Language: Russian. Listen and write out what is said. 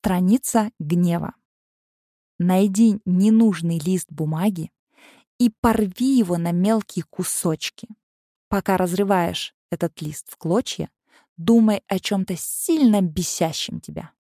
Страница гнева. Найди ненужный лист бумаги и порви его на мелкие кусочки. Пока разрываешь этот лист в клочья, думай о чем-то сильно бесящем тебя.